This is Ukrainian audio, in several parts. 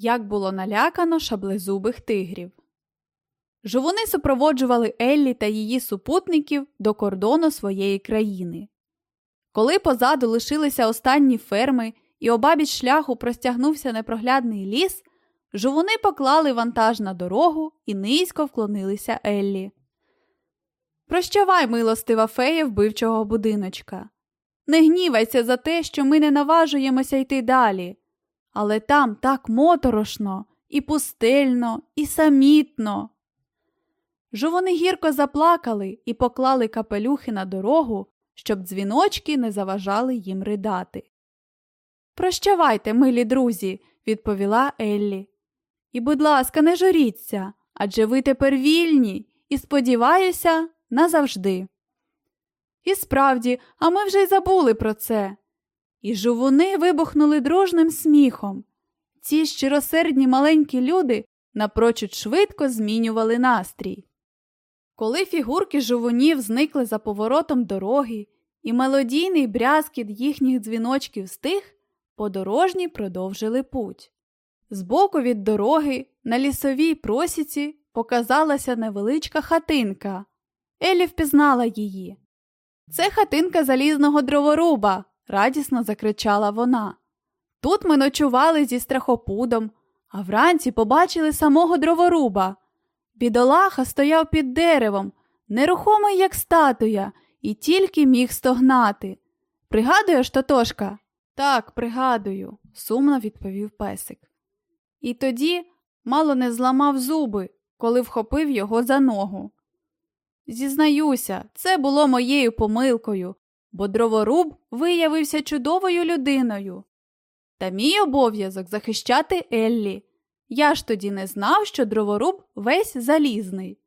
як було налякано шаблезубих тигрів. Жовуни супроводжували Еллі та її супутників до кордону своєї країни. Коли позаду лишилися останні ферми і обабіч шляху простягнувся непроглядний ліс, жовуни поклали вантаж на дорогу і низько вклонилися Еллі. Прощавай, милостива фея вбивчого будиночка. Не гнівайся за те, що ми не наважуємося йти далі. Але там так моторошно, і пустельно, і самітно. Жовони гірко заплакали і поклали капелюхи на дорогу, щоб дзвіночки не заважали їм ридати. Прощавайте, милі друзі, відповіла Еллі. І, будь ласка, не журіться, адже ви тепер вільні і, сподіваюся, назавжди. І справді, а ми вже й забули про це. І жувуни вибухнули дружним сміхом. Ці щиросердні маленькі люди напрочуд швидко змінювали настрій. Коли фігурки жувунів зникли за поворотом дороги, і мелодійний брязкіт їхніх дзвіночків стих, подорожні продовжили путь. Збоку від дороги на лісовій просіці показалася невеличка хатинка. Елі впізнала її. Це хатинка залізного дроворуба, радісно закричала вона. Тут ми ночували зі страхопудом, а вранці побачили самого дроворуба. Бідолаха стояв під деревом, нерухомий, як статуя, і тільки міг стогнати. Пригадуєш, Тотошка? Так, пригадую, сумно відповів песик. І тоді мало не зламав зуби, коли вхопив його за ногу. Зізнаюся, це було моєю помилкою, бо дроворуб виявився чудовою людиною. Та мій обов'язок захищати Еллі. Я ж тоді не знав, що дроворуб весь залізний.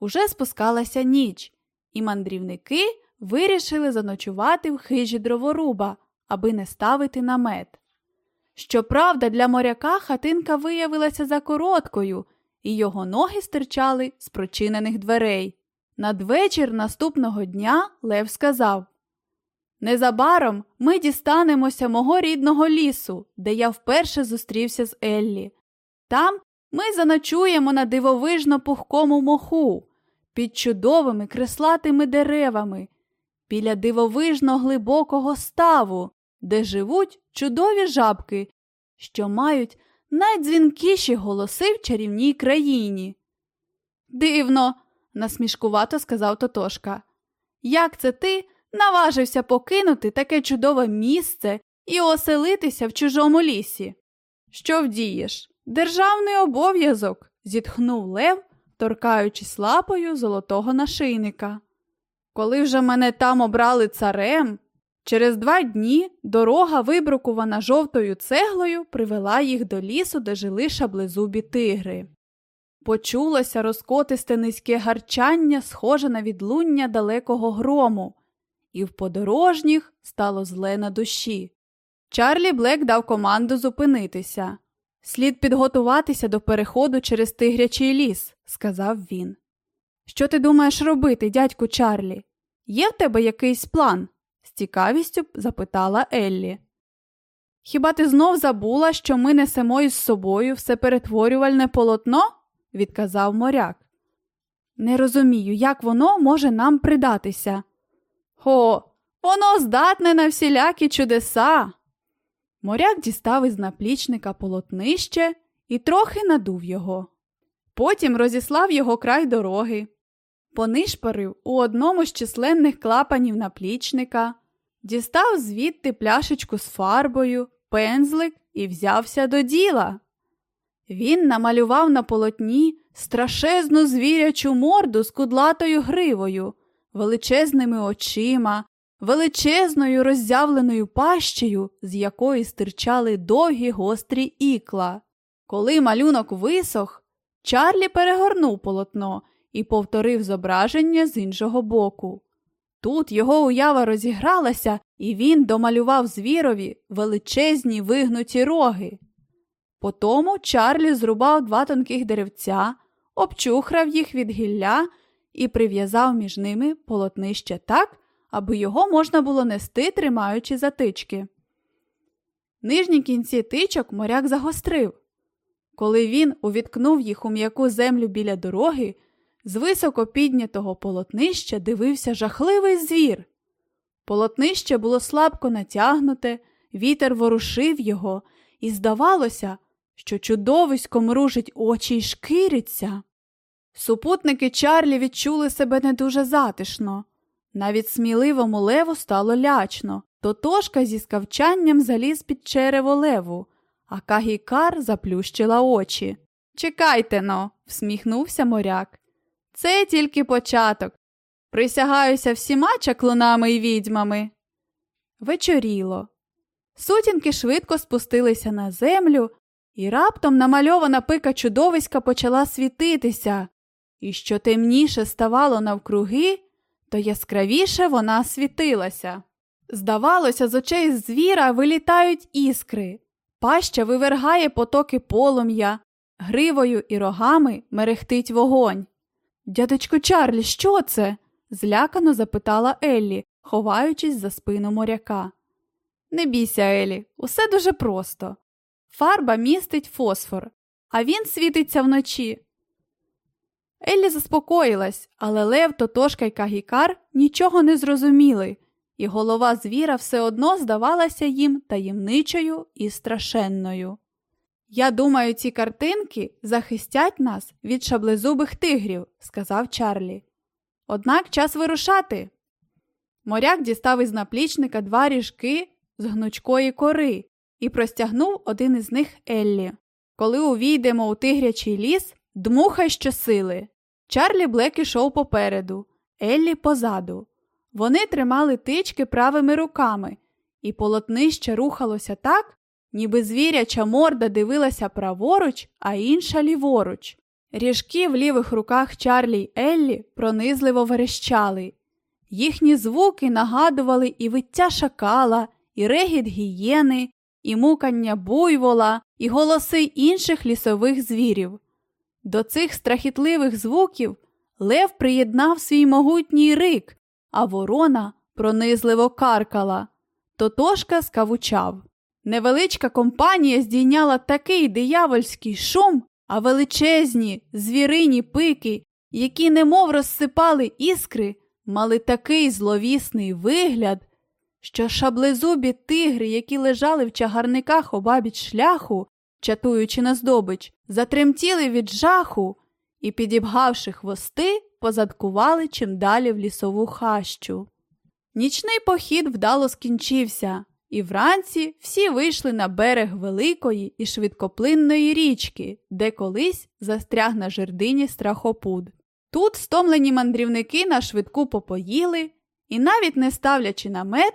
Уже спускалася ніч, і мандрівники вирішили заночувати в хижі дроворуба, аби не ставити намет. Щоправда, для моряка хатинка виявилася закороткою, і його ноги стирчали з прочинених дверей. Надвечір наступного дня Лев сказав Незабаром ми дістанемося мого рідного лісу, де я вперше зустрівся з Еллі. Там ми заночуємо на дивовижно пухкому моху, під чудовими креслатими деревами, біля дивовижно глибокого ставу, де живуть чудові жабки, що мають найдзвінкіші голоси в чарівній країні. Дивно, насмішкувато сказав Тотошка. Як це ти наважився покинути таке чудове місце і оселитися в чужому лісі? Що вдієш? Державний обов'язок, зітхнув Лев, торкаючись лапою золотого нашийника. Коли вже мене там обрали царем, через два дні дорога, вибрукувана жовтою цеглою, привела їх до лісу, де жили шаблезубі тигри. Почулося розкотисте низьке гарчання, схоже на відлуння далекого грому, і в подорожніх стало зле на душі. Чарлі Блек дав команду зупинитися. Слід підготуватися до переходу через тигрячий ліс, сказав він. Що ти думаєш робити, дядьку Чарлі? Є в тебе якийсь план? з цікавістю запитала Еллі. Хіба ти знов забула, що ми несемо із собою все перетворювальне полотно? Відказав моряк. Не розумію, як воно може нам придатися. О, воно здатне на всілякі чудеса. Моряк дістав із наплічника полотнище і трохи надув його. Потім розіслав його край дороги, понишпарив у одному з численних клапанів наплічника, дістав звідти пляшечку з фарбою, пензлик і взявся до діла. Він намалював на полотні страшезну звірячу морду з кудлатою гривою, величезними очима, величезною роззявленою пащею, з якої стирчали довгі гострі ікла. Коли малюнок висох, Чарлі перегорнув полотно і повторив зображення з іншого боку. Тут його уява розігралася, і він домалював звірові величезні вигнуті роги. Потому Чарлі зрубав два тонких деревця, обчухрав їх від гілля і прив'язав між ними полотнище так, аби його можна було нести, тримаючи затички. Нижні кінці тичок моряк загострив. Коли він увіткнув їх у м'яку землю біля дороги, з високо піднятого полотнища дивився жахливий звір. Полотнище було слабко натягнуте, вітер ворушив його, і здавалося, що чудовисько мружить очі й шкіриться. Супутники Чарлі відчули себе не дуже затишно. Навіть сміливому леву стало лячно, тотошка зі скавчанням заліз під черево леву, а Кагікар заплющила очі. Чекайте но, всміхнувся моряк. Це тільки початок. Присягаюся всіма чаклунами і відьмами. Вечоріло. Сутінки швидко спустилися на землю, і раптом намальована пика чудовиська почала світитися, і що темніше ставало навкруги, то яскравіше вона світилася. Здавалося, з очей звіра вилітають іскри, паща вивергає потоки полум'я, гривою і рогами мерехтить вогонь. Дядечко Чарлі, що це? злякано запитала Еллі, ховаючись за спину моряка. Не бійся, Елі, усе дуже просто. Фарба містить фосфор, а він світиться вночі. Еллі заспокоїлась, але Лев, Тотошка й Кагікар нічого не зрозуміли, і голова звіра все одно здавалася їм таємничою і страшенною. Я думаю, ці картинки захистять нас від шаблезубих тигрів, сказав Чарлі. Однак час вирушати. Моряк дістав із наплічника два ріжки з гнучкої кори і простягнув один із них Еллі. Коли увійдемо у тигрячий ліс, дмухай щосили. Чарлі Блек ішов попереду, Еллі позаду. Вони тримали тички правими руками, і полотнище рухалося так, ніби звіряча морда дивилася праворуч, а інша ліворуч. Ріжки в лівих руках Чарлі й Еллі пронизливо верещали. Їхні звуки нагадували і виття шакала, і регіт гієни, і мукання буйвола, і голоси інших лісових звірів. До цих страхітливих звуків Лев приєднав свій могутній рик, а ворона пронизливо каркала. Тотошка скавучав. Невеличка компанія здійняла такий диявольський шум, а величезні звірині пики, які немов розсипали іскри, мали такий зловісний вигляд, що шаблезубі тигри, які лежали в чагарниках обабіч шляху, чатуючи на здобич, затремтіли від жаху і, підібгавши хвости, позадкували чим далі в лісову хащу. Нічний похід вдало скінчився, і вранці всі вийшли на берег великої і швидкоплинної річки, де колись застряг на жердині страхопуд. Тут стомлені мандрівники на швидку попоїли і, навіть не ставлячи намет,